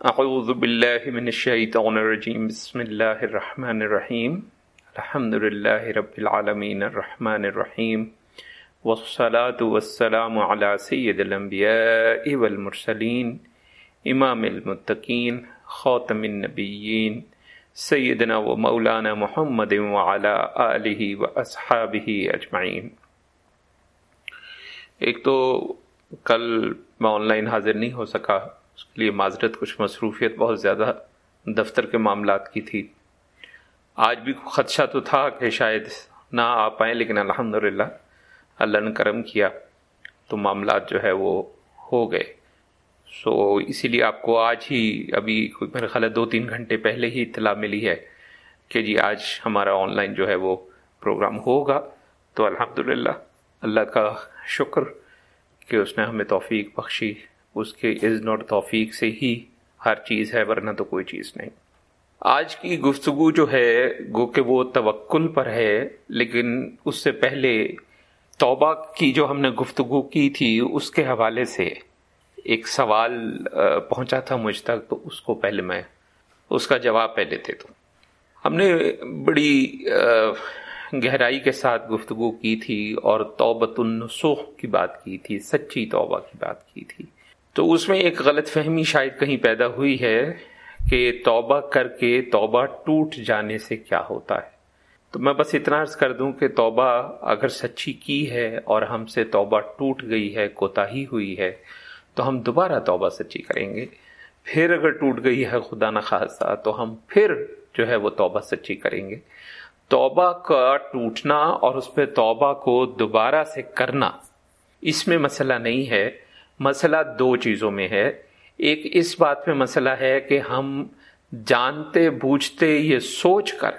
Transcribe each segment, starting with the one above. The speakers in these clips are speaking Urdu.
اعوذ باللہ من الشیطان الرجیم بسم اللہ الرحمن الرحیم الحمد للہ رب العالمین الرحمن الرحیم والصلاة والسلام على سید الانبیاء والمرسلین امام المتقین خاتم النبیین سیدنا و مولانا محمد وعلى آلہ و اصحابہ اجمعین ایک تو کل میں آن لائن حاضر نہیں ہو سکا اس کے لیے معذرت، کچھ مصروفیت بہت زیادہ دفتر کے معاملات کی تھی۔ آج بھی خدشہ تو تھا کہ شاید نہ آ پائیں، لیکن الحمد للہ اللہ نے کرم کیا تو معاملات جو ہے وہ ہو گئے۔ سو اسی لیے آپ کو آج ہی ابھی کوئی میرے خیال ہے دو تین گھنٹے پہلے ہی اطلاع ملی ہے کہ جی آج ہمارا آن لائن جو ہے وہ پروگرام ہوگا۔ تو الحمد للہ اللہ کا شکر کہ اس نے ہمیں توفیق بخشی۔ اس کے اذن اور توفیق سے ہی ہر چیز ہے، ورنہ تو کوئی چیز نہیں۔ آج کی گفتگو جو ہے، گو کہ وہ توکل پر ہے، لیکن اس سے پہلے توبہ کی جو ہم نے گفتگو کی تھی، اس کے حوالے سے ایک سوال پہنچا تھا مجھ تک، تو اس کو پہلے میں، اس کا جواب پہلے دے دوں ہم نے بڑی گہرائی کے ساتھ گفتگو کی تھی اور توبت النسوخ کی بات کی تھی، سچی توبہ کی بات کی تھی۔ تو اس میں ایک غلط فہمی شاید کہیں پیدا ہوئی ہے کہ توبہ کر کے توبہ ٹوٹ جانے سے کیا ہوتا ہے۔ تو میں بس اتنا عرض کر دوں کہ توبہ اگر سچی کی ہے اور ہم سے توبہ ٹوٹ گئی ہے کوتا ہی ہوئی ہے، تو ہم دوبارہ توبہ سچی کریں گے۔ پھر اگر ٹوٹ گئی ہے خدا نخواستہ تو ہم پھر جو ہے وہ توبہ سچی کریں گے۔ توبہ کا ٹوٹنا اور اس پہ توبہ کو دوبارہ سے کرنا اس میں مسئلہ نہیں ہے۔ مسئلہ دو چیزوں میں ہے۔ ایک اس بات پہ مسئلہ ہے کہ ہم جانتے، بوجھتے یہ سوچ کر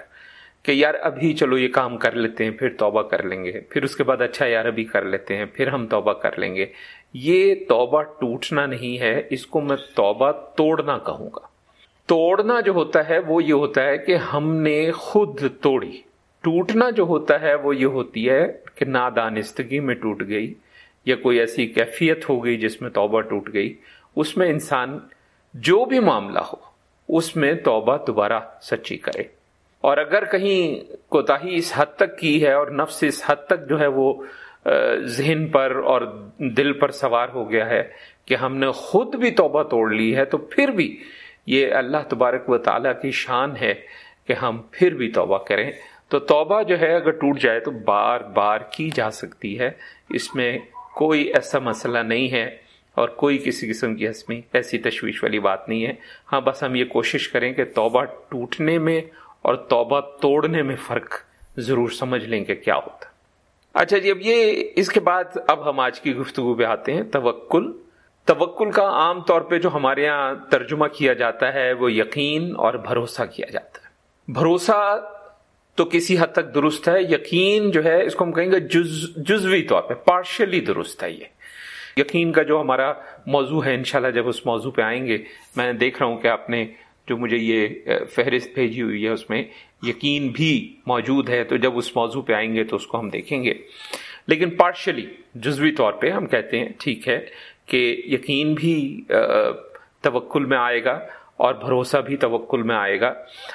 کہ یار ابھی چلو یہ کام کر لیتے ہیں، پھر توبہ کر لیں گے۔ پھر اس کے بعد اچھا یار ابھی کر لیتے ہیں، پھر ہم توبہ کر لیں گے۔ یہ توبہ ٹوٹنا نہیں ہے، اس کو میں توبہ توڑنا کہوں گا۔ توڑنا جو ہوتا ہے وہ یہ ہوتا ہے کہ ہم نے خود توڑی۔ ٹوٹنا جو ہوتا ہے وہ یہ ہوتی ہے کہ نادانستگی میں ٹوٹ گئی۔ یا کوئی ایسی کیفیت ہو گئی جس میں توبہ ٹوٹ گئی، اس میں انسان جو بھی معاملہ ہو، اس میں توبہ دوبارہ سچی کرے۔ اور اگر کہیں کوتا اس حد تک کی ہے اور نفس اس حد تک جو ہے وہ ذہن پر اور دل پر سوار ہو گیا ہے کہ ہم نے خود بھی توبہ توڑ لی ہے، تو پھر بھی یہ اللہ تبارک و تعالیٰ کی شان ہے کہ ہم پھر بھی توبہ کریں۔ تو توبہ جو ہے اگر ٹوٹ جائے تو بار بار کی جا سکتی ہے۔ اس میں کوئی ایسا مسئلہ نہیں ہے اور کوئی کسی قسم کی حسمی ایسی تشویش والی بات نہیں ہے۔ ہاں بس ہم یہ کوشش کریں کہ توبہ ٹوٹنے میں اور توبہ توڑنے میں فرق ضرور سمجھ لیں کہ کیا ہوتا۔ اچھا جی اب یہ اس کے بعد اب ہم آج کی گفتگو پہ آتے ہیں۔ توکل۔ توکل کا عام طور پہ جو ہمارے یہاں ترجمہ کیا جاتا ہے، وہ یقین اور بھروسہ کیا جاتا ہے۔ بھروسہ تو کسی حد تک درست ہے؟ یقین جو ہے، اس کو ہم کہیں گے جز، جزوی طور پہ پارشلی درست ہے یہ۔ یقین کا جو ہمارا موضوع ہے، انشاءاللہ جب اس موضوع پہ آئیں گے، میں دیکھ رہا ہوں کہ آپ نے جو مجھے یہ فہرست بھیجی ہوئی ہے، اس میں یقین بھی موجود ہے۔ تو جب اس موضوع پہ آئیں گے تو اس کو ہم دیکھیں گے۔ لیکن پارشلی جزوی طور پہ ہم کہتے ہیں، ٹھیک ہے، کہ یقین بھی توکل میں آئے گا۔ اور بھروسہ بھی توکل میں آئے گا۔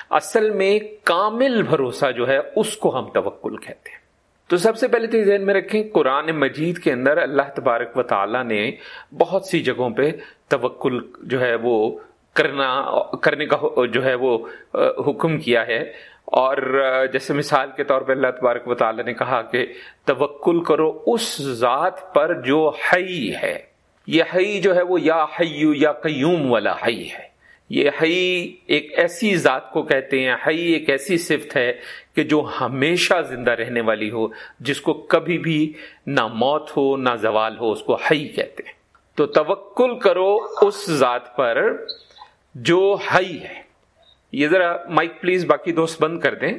اصل میں کامل بھروسہ جو ہے، اس کو ہم توکل کہتے ہیں۔ تو سب سے پہلے تو ذہن میں رکھیں، قرآن مجید کے اندر اللہ تبارک و تعالی نے بہت سی جگہوں پہ توکل جو ہے وہ کرنا، کرنے کا جو ہے وہ حکم کیا ہے۔ اور جیسے مثال کے طور پہ اللہ تبارک و تعالی نے کہا کہ توکل کرو اس ذات پر جو حی ہے۔ یہ حی جو ہے وہ یا حیو یا قیوم والا حی ہے۔ یہ حی ایک ایسی ذات کو کہتے ہیں، حی ایک ایسی صفت ہے کہ جو ہمیشہ زندہ رہنے والی ہو، جس کو کبھی بھی نہ موت ہو، نہ زوال ہو، اس کو حی کہتے ہیں۔ تو توکل کرو اس ذات پر جو حی ہے۔ یہ ذرا مائک پلیز، باقی دوست بند کر دیں۔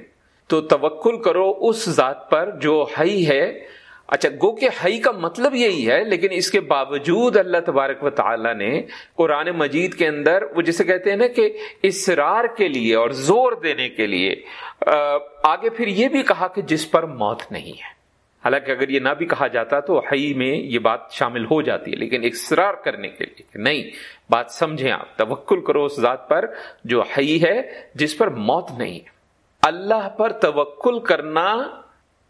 تو توکل کرو اس ذات پر جو حی ہے اچھا گو کہ ہئی کا مطلب یہی ہے، لیکن اس کے باوجود اللہ تبارک و تعالی نے قرآن مجید کے اندر وہ جسے کہتے ہیں نا کہ اسرار کے لیے اور زور دینے کے لیے آگے پھر یہ بھی کہا کہ جس پر موت نہیں ہے۔ حالانکہ اگر یہ نہ بھی کہا جاتا تو حی میں یہ بات شامل ہو جاتی ہے، لیکن اقرار کرنے کے لیے کہ نہیں، بات سمجھیں آپ، توکل کرو اس ذات پر جو حی ہے، جس پر موت نہیں ہے۔ اللہ پر توکل کرنا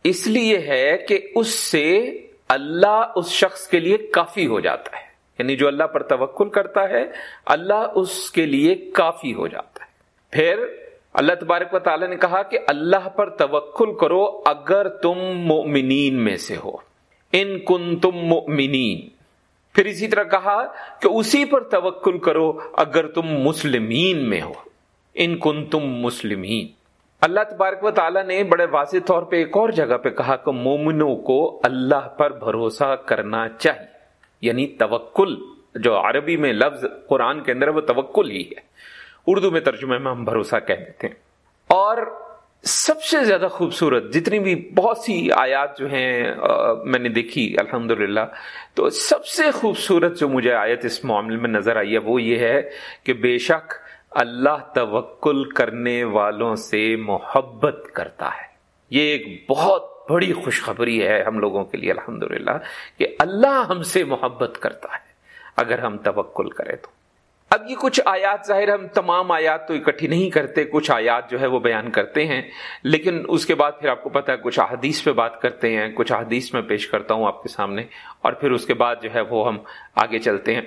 اس لیے ہے کہ اس سے اللہ اس شخص کے لیے کافی ہو جاتا ہے۔ یعنی جو اللہ پر توکل کرتا ہے، اللہ اس کے لیے کافی ہو جاتا ہے۔ پھر اللہ تبارک و تعالی نے کہا کہ اللہ پر توکل کرو اگر تم مؤمنین میں سے ہو۔ ان کن تم مؤمنین۔ پھر اسی طرح کہا کہ اسی پر توکل کرو اگر تم مسلمین میں ہو۔ ان کن تم مسلمین۔ اللہ تبارک و تعالیٰ نے بڑے واضح طور پہ ایک اور جگہ پہ کہا کہ مومنوں کو اللہ پر بھروسہ کرنا چاہیے یعنی توکل، جو عربی میں لفظ قرآن کے اندر وہ توکل ہی ہے۔ اردو میں ترجمے میں ہم بھروسہ کہہ دیتے ہیں۔ اور سب سے زیادہ خوبصورت جتنی بھی بہت سی آیات جو ہیں میں نے دیکھی الحمد تو سب سے خوبصورت جو مجھے آیت اس معاملے میں نظر آئی ہے، وہ یہ ہے کہ بے شک اللہ توکل کرنے والوں سے محبت کرتا ہے۔ یہ ایک بہت بڑی خوشخبری ہے ہم لوگوں کے لیے الحمد کہ اللہ ہم سے محبت کرتا ہے اگر ہم توکل کریں تو۔ اب یہ کچھ آیات ظاہر ہم تمام آیات تو اکٹھی نہیں کرتے، کچھ آیات جو ہے وہ بیان کرتے ہیں، لیکن اس کے بعد پھر آپ کو پتا ہے کچھ احادیث پہ بات کرتے ہیں، کچھ احادیث میں پیش کرتا ہوں آپ کے سامنے، اور پھر اس کے بعد جو ہے وہ ہم آگے چلتے ہیں۔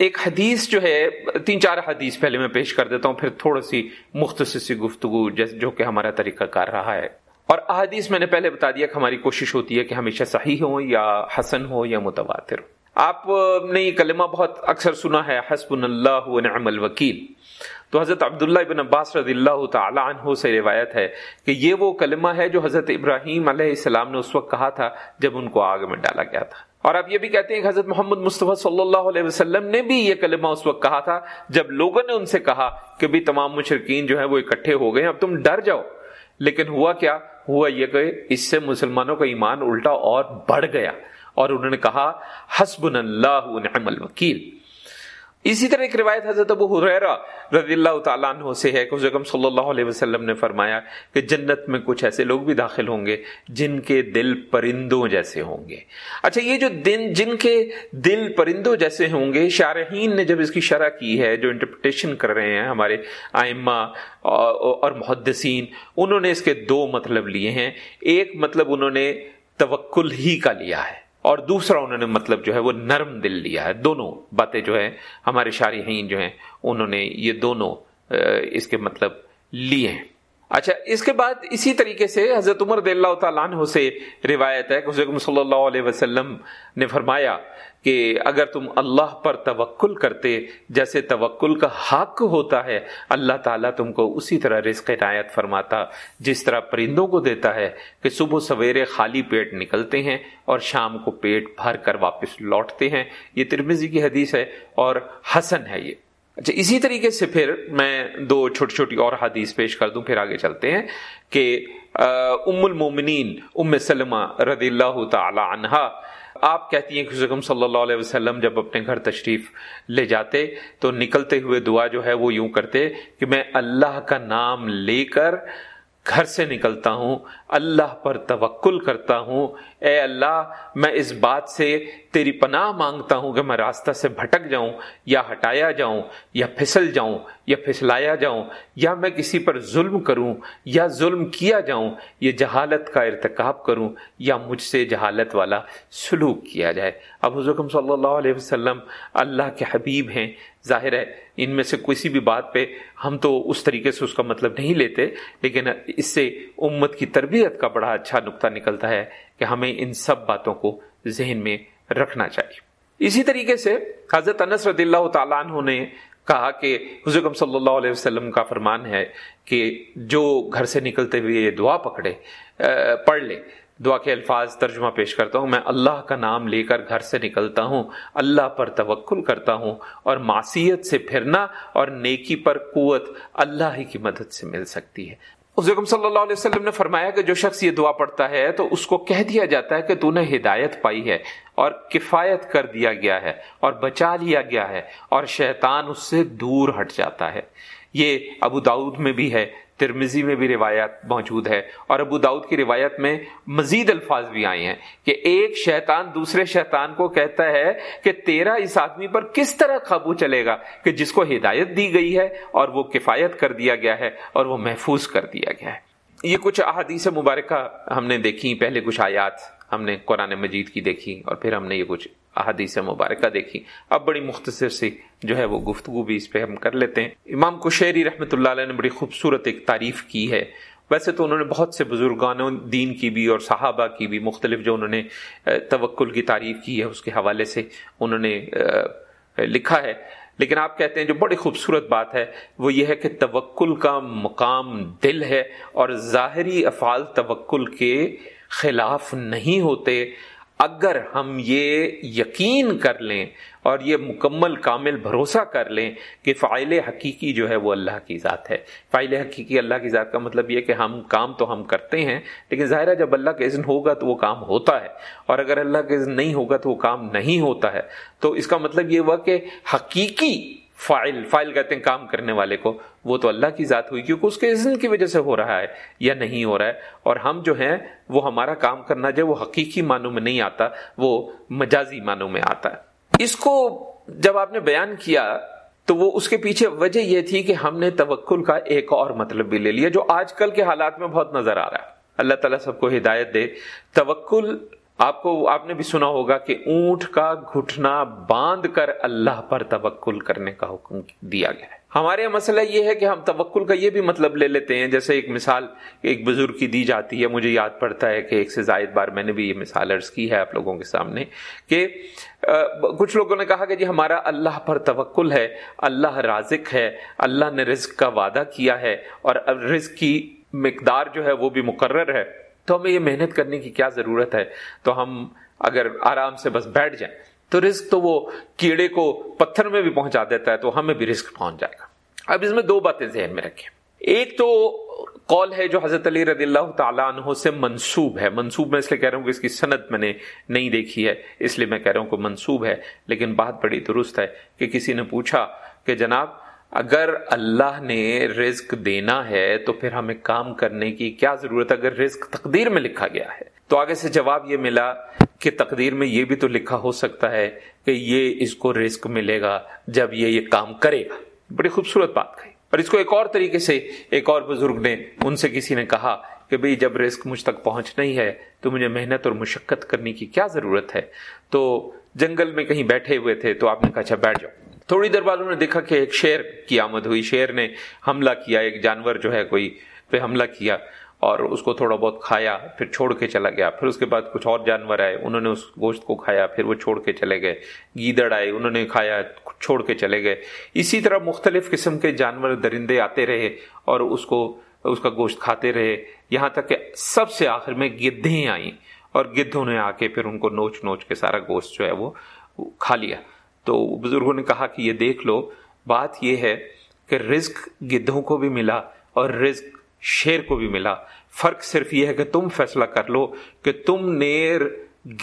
ایک حدیث جو ہے، تین چار حدیث پہلے میں پیش کر دیتا ہوں، پھر تھوڑی سی مختصر سی گفتگو جو کہ ہمارا طریقہ کار رہا ہے۔ اور احادیث میں نے پہلے بتا دیا کہ ہماری کوشش ہوتی ہے کہ ہمیشہ صحیح ہو یا حسن ہو یا متواتر۔ ہو آپ نے یہ کلمہ بہت اکثر سنا ہے حسب اللہ نعم الوکیل۔ تو حضرت عبداللہ ابن عباس رضی اللہ تعالی عنہ سے روایت ہے کہ یہ وہ کلمہ ہے جو حضرت ابراہیم علیہ السلام نے اس وقت کہا تھا جب ان کو آگ میں ڈالا گیا تھا۔ اور آپ یہ بھی کہتے ہیں کہ حضرت محمد مصطفیٰ صلی اللہ علیہ وسلم نے بھی یہ کلمہ اس وقت کہا تھا جب لوگوں نے ان سے کہا کہ بھی تمام مشرقین جو ہے وہ اکٹھے ہو گئے اب تم ڈر جاؤ۔ لیکن ہوا کیا؟ ہوا یہ کہ اس سے مسلمانوں کا ایمان الٹا اور بڑھ گیا۔ اور انہوں نے کہا حسب اللہ نعم الوکیل۔ اسی طرح ایک روایت حضرت ابو حریرہ رضی اللہ تعالیٰ عنہ سے ہے کہ حضرت صلی اللہ علیہ وسلم نے فرمایا کہ جنت میں کچھ ایسے لوگ بھی داخل ہوں گے جن کے دل پرندوں جیسے ہوں گے۔ اچھا یہ جو دن، جن کے دل پرندوں جیسے ہوں گے، شارحین نے جب اس کی شرح کی ہے، جو انٹرپریٹیشن کر رہے ہیں ہمارے آئمہ اور محدثین، انہوں نے اس کے دو مطلب لیے ہیں۔ ایک مطلب انہوں نے توکل ہی کا لیا ہے۔ اور دوسرا انہوں نے مطلب جو ہے وہ نرم دل لیا ہے۔ دونوں باتیں جو ہے ہمارے شارحین جو ہیں، انہوں نے یہ دونوں اس کے مطلب لیے ہیں۔ اچھا اس کے بعد اسی طریقے سے حضرت عمر اللہ تعالیٰ عنہ سے روایت ہے کہ حضرت صلی اللہ علیہ وسلم نے فرمایا کہ اگر تم اللہ پر توکل کرتے، جیسے توکل کا حق ہوتا ہے، اللہ تعالیٰ تم کو اسی طرح رزق عنایت فرماتا، جس طرح پرندوں کو دیتا ہے کہ صبح سویرے خالی پیٹ نکلتے ہیں اور شام کو پیٹ بھر کر واپس لوٹتے ہیں۔ یہ ترمیزی کی حدیث ہے اور حسن ہے یہ۔ اچھا اسی طریقے سے پھر میں دو چھوٹی چھوٹی اور حدیث پیش کر دوں، پھر آگے چلتے ہیں کہ ام المومنین، ام سلمہ رضی اللہ تعالی عنہا آپ کہتی ہیں کہ حکم صلی اللہ علیہ وسلم جب اپنے گھر تشریف لے جاتے تو نکلتے ہوئے دعا جو ہے وہ یوں کرتے کہ میں اللہ کا نام لے کر گھر سے نکلتا ہوں اللہ پر توکل کرتا ہوں۔ اے اللہ، میں اس بات سے تیری پناہ مانگتا ہوں کہ میں راستہ سے بھٹک جاؤں، یا ہٹایا جاؤں، یا پھسل جاؤں، یا پھسلایا جاؤں، یا میں کسی پر ظلم کروں، یا ظلم کیا جاؤں، یہ جہالت کا ارتکاب کروں، یا مجھ سے جہالت والا سلوک کیا جائے۔ اب حضرت صلی اللہ علیہ وسلم اللہ کے حبیب ہیں۔ ظاہر ہے، ان میں سے کسی بھی بات پہ ہم تو اس طریقے سے اس کا مطلب نہیں لیتے، لیکن اس سے امت کی تربیت کا بڑا اچھا نقطہ نکلتا ہے کہ ہمیں ان سب باتوں کو ذہن میں رکھنا چاہیے۔ اسی طریقے سے حضرت انس رضی اللہ تعالیٰ عنہ نے کہا کہ حضرت صلی اللہ علیہ وسلم کا فرمان ہے کہ جو گھر سے نکلتے ہوئے یہ دعا پکڑے پڑھ لے۔ دعا کے الفاظ ترجمہ پیش کرتا ہوں۔ میں اللہ کا نام لے کر گھر سے نکلتا ہوں، اللہ پر توکل کرتا ہوں اور معصیت سے پھرنا اور نیکی پر قوت اللہ ہی کی مدد سے مل سکتی ہے۔ حضرت صلی اللہ علیہ وسلم نے فرمایا کہ جو شخص یہ دعا پڑھتا ہے تو اس کو کہہ دیا جاتا ہے کہ تو نے ہدایت پائی ہے اور کفایت کر دیا گیا ہے اور بچا لیا گیا ہے اور شیطان اس سے دور ہٹ جاتا ہے۔ یہ ابو داود میں بھی ہے۔ ترمزی میں بھی روایت موجود ہے اور ابو داؤد کی روایت میں مزید الفاظ بھی آئے ہیں کہ ایک شیطان دوسرے شیطان کو کہتا ہے کہ تیرا اس آدمی پر کس طرح قابو چلے گا کہ جس کو ہدایت دی گئی ہے اور وہ کفایت کر دیا گیا ہے اور وہ محفوظ کر دیا گیا ہے۔ یہ کچھ احادیث مبارکہ ہم نے دیکھی، پہلے کچھ آیات۔ ہم نے قرآن مجید کی دیکھی اور پھر ہم نے یہ کچھ احادیث مبارکہ دیکھی۔ اب بڑی مختصر سی جو ہے وہ گفتگو بھی اس پہ ہم کر لیتے ہیں۔ امام کشیری رحمۃ اللہ علیہ نے بڑی خوبصورت ایک تعریف کی ہے۔ ویسے تو انہوں نے بہت سے بزرگانوں، دین کی بھی اور صحابہ کی بھی مختلف جو انہوں نے توکل کی تعریف کی ہے اس کے حوالے سے انہوں نے لکھا ہے۔ لیکن آپ کہتے ہیں جو بڑی خوبصورت بات ہے، وہ یہ ہے کہ توکل کا مقام دل ہے اور ظاہری افعال توکل کے خلاف نہیں ہوتے، اگر ہم یہ یقین کر لیں اور یہ مکمل کامل بھروسہ کر لیں کہ فائل حقیقی جو ہے وہ اللہ کی ذات ہے۔ فائل حقیقی اللہ کی ذات کا مطلب یہ کہ ہم کام تو ہم کرتے ہیں، لیکن ظاہر جب اللہ کا اذن ہوگا تو وہ کام ہوتا ہے، اور اگر اللہ کا اذن نہیں ہوگا تو وہ کام نہیں ہوتا ہے۔ تو اس کا مطلب یہ ہوا کہ حقیقی فائل فائل کہتے ہیں کام کرنے والے کو وہ تو اللہ کی ذات ہوئی کیونکہ اس کے اذن کی وجہ سے ہو رہا ہے یا نہیں ہو رہا ہے۔ اور ہم جو ہیں، وہ ہمارا کام کرنا جو وہ حقیقی معنوں میں نہیں آتا، وہ مجازی معنوں میں آتا ہے۔ اس کو جب آپ نے بیان کیا، تو وہ اس کے پیچھے وجہ یہ تھی کہ ہم نے توکل کا ایک اور مطلب بھی لے لیا، جو آج کل کے حالات میں بہت نظر آ رہا ہے۔ اللہ تعالیٰ سب کو ہدایت دے۔ توکل آپ کو آپ نے بھی سنا ہوگا کہ اونٹ کا گھٹنا باندھ کر اللہ پر توکل کرنے کا حکم دیا گیا ہے۔ ہمارے مسئلہ یہ ہے کہ ہم توکل کا یہ بھی مطلب لے لیتے ہیں، جیسے ایک مثال ایک بزرگ کی دی جاتی ہے، مجھے یاد پڑتا ہے کہ ایک سے زائد بار میں نے بھی یہ مثال عرض کی ہے آپ لوگوں کے سامنے کہ کچھ لوگوں نے کہا کہ جی ہمارا اللہ پر توکل ہے، اللہ رازق ہے، اللہ نے رزق کا وعدہ کیا ہے اور رزق کی مقدار جو ہے وہ بھی مقرر ہے۔ تو ہمیں یہ محنت کرنے کی کیا ضرورت ہے؟ تو ہم اگر آرام سے بس بیٹھ جائیں، تو رزق تو وہ کیڑے کو پتھر میں بھی پہنچا دیتا ہے، تو ہمیں بھی رزق پہنچ جائے گا۔ اب اس میں دو باتیں ذہن میں رکھیں۔ ایک تو قول ہے جو حضرت علی رضی اللہ تعالیٰ عنہ سے منسوب ہے۔ منسوب میں اس لیے کہہ رہا ہوں کہ اس کی صنعت میں نے نہیں دیکھی ہے، اس لیے میں کہہ رہا ہوں کہ منسوب ہے، لیکن بات بڑی درست ہے کہ کسی نے پوچھا کہ جناب اگر اللہ نے رزق دینا ہے تو پھر ہمیں کام کرنے کی کیا ضرورت اگر رزق تقدیر میں لکھا گیا ہے؟ تو آگے سے جواب یہ ملا کہ تقدیر میں یہ بھی تو لکھا ہو سکتا ہے کہ یہ اس کو رزق ملے گا جب یہ یہ کام کرے گا۔ بڑی خوبصورت بات کہی۔ اور اس کو ایک اور طریقے سے ایک اور بزرگ نے ان سے کسی نے کہا کہ بھئی جب رزق مجھ تک پہنچ نہیں ہے تو مجھے محنت اور مشقت کرنے کی کیا ضرورت ہے؟ تو جنگل میں کہیں بیٹھے ہوئے تھے تو آپ نے کہا اچھا بیٹھ جاؤ۔ تھوڑی دیر بعد انہوں نے دیکھا کہ ایک شیر کی آمد ہوئی، شیر نے حملہ کیا، ایک جانور جو ہے کوئی پہ حملہ کیا اور اس کو تھوڑا بہت کھایا، پھر چھوڑ کے چلا گیا۔ پھر اس کے بعد کچھ اور جانور آئے، انہوں نے اس گوشت کو کھایا، پھر وہ چھوڑ کے چلے گئے۔ گیدڑ آئے، انہوں نے کھایا، چھوڑ کے چلے گئے۔ اسی طرح مختلف قسم کے جانور درندے آتے رہے اور اس کو، اس کا گوشت کھاتے رہے۔ یہاں تک کہ سب سے آخر میں گدھیں آئیں اور گدھوں نے آ کے پھر ان کو نوچ نوچ کے سارا گوشت جو ہے وہ کھا لیا۔ تو بزرگوں نے کہا کہ یہ دیکھ لو۔ بات یہ ہے کہ رزق گدھوں کو بھی ملا اور رزق شیر کو بھی ملا۔ فرق صرف یہ ہے کہ تم فیصلہ کر لو کہ تم نے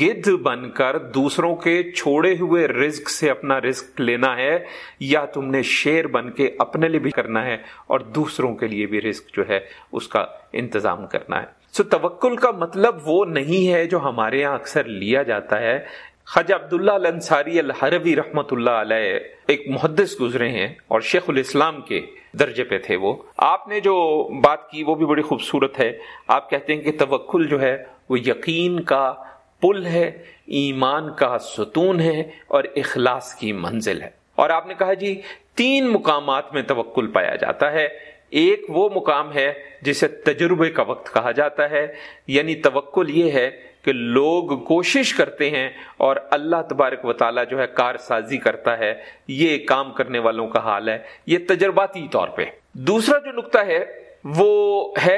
گدھ بن کر دوسروں کے چھوڑے ہوئے رزق سے اپنا رزق لینا ہے یا تم نے شیر بن کے اپنے لیے بھی کرنا ہے اور دوسروں کے لیے بھی رزق جو ہے اس کا انتظام کرنا ہے۔ سو توکل کا مطلب وہ نہیں ہے جو ہمارے یہاں اکثر لیا جاتا ہے۔ خج عبداللہ الانصاری الحروی رحمت اللہ علیہ ایک محدث گزرے ہیں اور شیخ الاسلام کے درجے پہ تھے وہ۔ آپ نے جو بات کی وہ بھی بڑی خوبصورت ہے۔ آپ کہتے ہیں کہ توکل جو ہے وہ یقین کا پل ہے، ایمان کا ستون ہے اور اخلاص کی منزل ہے۔ اور آپ نے کہا جی تین مقامات میں توکل پایا جاتا ہے۔ ایک وہ مقام ہے جسے تجربے کا وقت کہا جاتا ہے یعنی توکل یہ ہے کہ لوگ کوشش کرتے ہیں اور اللہ تبارک و تعالیٰ جو ہے کار سازی کرتا ہے، یہ کام کرنے والوں کا حال ہے، یہ تجرباتی طور پہ۔ دوسرا جو نقطہ ہے، وہ ہے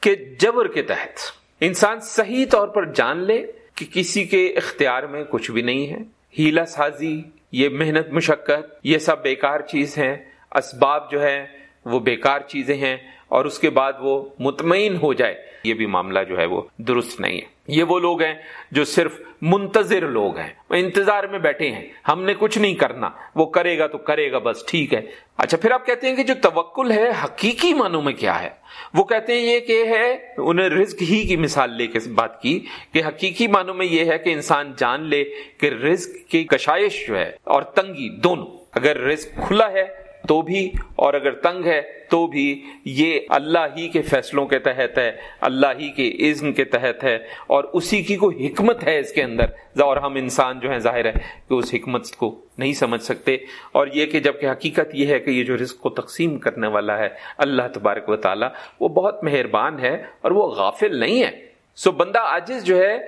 کہ جبر کے تحت۔ انسان صحیح طور پر جان لے کہ کسی کے اختیار میں کچھ بھی نہیں ہے۔ ہیلا سازی، یہ محنت مشقت، یہ سب بیکار چیز ہیں۔ اسباب جو ہے وہ بیکار چیزیں ہیں۔ اور اس کے بعد وہ مطمئن ہو جائے۔ یہ بھی معاملہ جو ہے وہ درست نہیں ہے۔ یہ وہ لوگ ہیں جو صرف منتظر لوگ ہیں۔ انتظار میں بیٹھے ہیں۔ ہم نے کچھ نہیں کرنا۔ وہ کرے گا تو کرے گا، بس ٹھیک ہے۔ اچھا پھر آپ کہتے ہیں کہ جو توکل ہے، حقیقی معنوں میں کیا ہے؟ وہ کہتے ہیں یہ کہ ہے انہیں رزق ہی کی مثال لے کے بات کی کہ حقیقی معنوں میں یہ ہے کہ انسان جان لے کہ رزق کی کشائش جو ہے اور تنگی دونوں۔ اگر رزق کھلا ہے تو بھی اور اگر تنگ ہے تو بھی یہ اللہ ہی کے فیصلوں کے تحت ہے، اللہ ہی کے عزم کے تحت ہے اور اسی کی کوئی حکمت ہے اس کے اندر۔ اور ہم انسان جو ہے ظاہر ہے کہ اس حکمت کو نہیں سمجھ سکتے۔ اور یہ کہ جبکہ حقیقت یہ ہے کہ یہ جو رزق کو تقسیم کرنے والا ہے اللہ تبارک و تعالی، وہ بہت مہربان ہے اور وہ غافل نہیں ہے۔ سو بندہ عاجز جو ہے،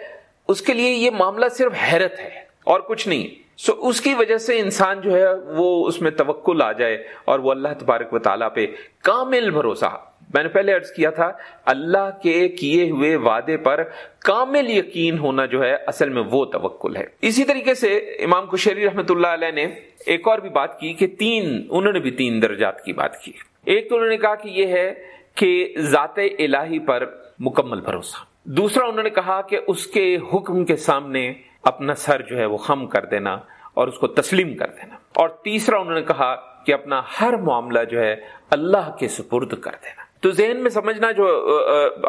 اس کے لیے یہ معاملہ صرف حیرت ہے اور کچھ نہیں۔ سو so, اس کی وجہ سے انسان جو ہے وہ اس میں توکل آ جائے اور وہ اللہ تبارک و تعالیٰ پہ کامل بھروسہ میں نے پہلے عرض کیا تھا اللہ کے کیے ہوئے وعدے پر کامل یقین ہونا جو ہے اصل میں وہ توکل ہے۔ اسی طریقے سے امام کشری رحمت اللہ علیہ نے ایک اور بھی بات کی کہ تین انہوں نے بھی تین درجات کی بات کی۔ ایک تو انہوں نے کہا کہ یہ ہے کہ ذات الہی پر مکمل بھروسہ۔ دوسرا انہوں نے کہا کہ اس کے حکم کے سامنے اپنا سر جو ہے وہ خم کر دینا اور اس کو تسلیم کر دینا۔ اور تیسرا انہوں نے کہا کہ اپنا ہر معاملہ جو ہے اللہ کے سپرد کر دینا۔ تو ذہن میں سمجھنا جو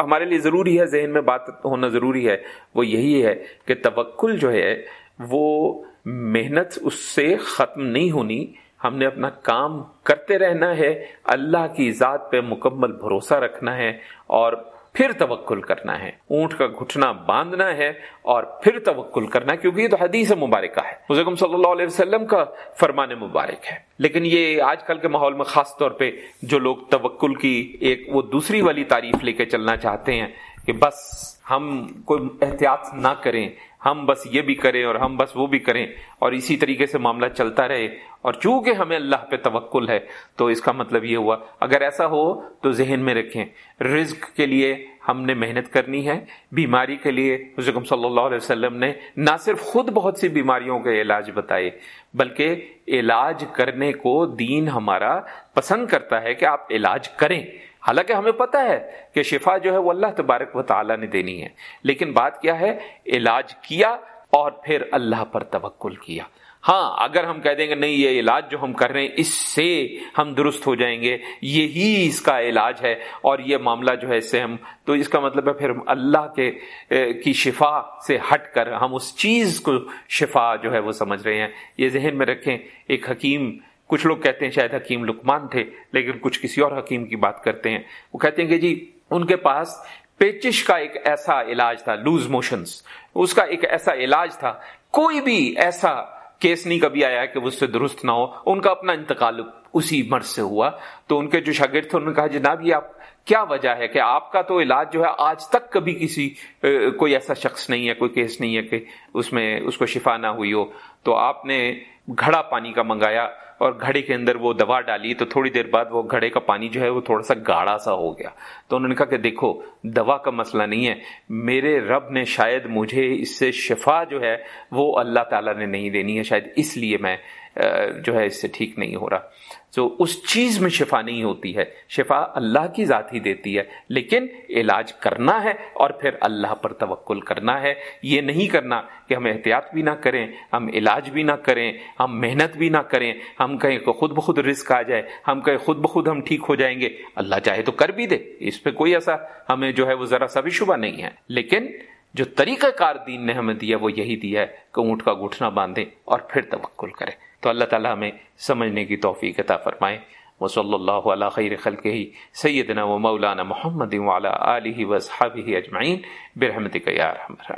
ہمارے لیے ضروری ہے، ذہن میں بات ہونا ضروری ہے، وہ یہی ہے کہ توکل جو ہے وہ محنت اس سے ختم نہیں ہونی۔ ہم نے اپنا کام کرتے رہنا ہے، اللہ کی ذات پہ مکمل بھروسہ رکھنا ہے اور پھر توکل کرنا ہے۔ اونٹ کا گھٹنا باندھنا ہے اور پھر توکل کرنا ہے، کیونکہ یہ تو حدیث مبارکہ ہے۔ حضرت صلی اللہ علیہ وسلم کا فرمان مبارک ہے۔ لیکن یہ آج کل کے ماحول میں خاص طور پہ جو لوگ توکل کی ایک وہ دوسری والی تعریف لے کے چلنا چاہتے ہیں کہ بس ہم کوئی احتیاط نہ کریں، ہم بس یہ بھی کریں اور ہم بس وہ بھی کریں اور اسی طریقے سے معاملہ چلتا رہے۔ اور چونکہ ہمیں اللہ پہ توکل ہے، تو اس کا مطلب یہ ہوا، اگر ایسا ہو تو ذہن میں رکھیں، رزق کے لیے ہم نے محنت کرنی ہے، بیماری کے لیے حضرت صلی اللہ علیہ وسلم نے نہ صرف خود بہت سی بیماریوں کے علاج بتائے، بلکہ علاج کرنے کو دین ہمارا پسند کرتا ہے کہ آپ علاج کریں۔ حالانکہ ہمیں پتا ہے کہ شفا جو ہے وہ اللہ تبارک و تعالیٰ نے دینی ہے۔ لیکن بات کیا ہے؟ علاج کیا اور پھر اللہ پر توکل کیا۔ ہاں اگر ہم کہہ دیں گے نہیں، یہ علاج جو ہم کر رہے ہیں، اس سے ہم درست ہو جائیں گے۔ یہی اس کا علاج ہے اور یہ معاملہ جو ہے اس سے ہم، تو اس کا مطلب ہے پھر اللہ کے کی شفا سے ہٹ کر ہم اس چیز کو شفا جو ہے وہ سمجھ رہے ہیں۔ یہ ذہن میں رکھیں، ایک حکیم کچھ لوگ کہتے ہیں شاید حکیم لکمان تھے، لیکن کچھ کسی اور حکیم کی بات کرتے ہیں۔ وہ کہتے ہیں کہ جی ان کے پاس پیچش کا ایک ایسا علاج تھا لوز موشنز اس کا ایک ایسا علاج تھا، کوئی بھی ایسا کیس نہیں کبھی آیا کہ اس سے درست نہ ہو۔ ان کا اپنا انتقال اسی مرض سے ہوا۔ تو ان کے جو شاگرد تھے، انہوں نے کہا جی جناب، یہ آپ، کیا وجہ ہے کہ آپ کا تو علاج جو ہے آج تک کبھی کسی کوئی ایسا شخص نہیں ہے، کوئی کیس نہیں ہے کہ اس میں اس کو شفا نہ ہوئی ہو۔ تو آپ نے گھڑا پانی کا منگایا۔ اور گھڑے کے اندر وہ دوا ڈالی تو تھوڑی دیر بعد وہ گھڑے کا پانی جو ہے وہ تھوڑا سا گاڑا سا ہو گیا۔ تو انہوں نے کہا کہ دیکھو، دوا کا مسئلہ نہیں ہے۔ میرے رب نے شاید مجھے اس سے شفا جو ہے وہ اللہ تعالیٰ نے نہیں دینی ہے، شاید اس لیے میں جو ہے اس سے ٹھیک نہیں ہو رہا۔ تو اس چیز میں شفا نہیں ہوتی ہے۔ شفا اللہ کی ذات ہی دیتی ہے، لیکن علاج کرنا ہے اور پھر اللہ پر توکل کرنا ہے۔ یہ نہیں کرنا کہ ہم احتیاط بھی نہ کریں، ہم علاج بھی نہ کریں، ہم محنت بھی نہ کریں، ہم کہیں کہ خود بخود رزق آ جائے، ہم کہیں خود بخود ہم ٹھیک ہو جائیں گے۔ اللہ چاہے تو کر بھی دے، اس پہ کوئی ایسا ہمیں جو ہے وہ ذرا سا بھی شبہ نہیں ہے۔ لیکن جو طریقہ کار دین نے ہمیں دیا وہ یہی دیا ہے کہ اونٹ کا گھٹنا باندھے اور پھر توکل کرے تو اللہ تعالیٰ ہمیں سمجھنے کی توفیق عطا فرمائے۔ وہ صلی اللہ علیہ خیر خلق ہی سیدنا و مولانا محمد علیہ و ہی اجمعین۔ برحمتک یا رحمت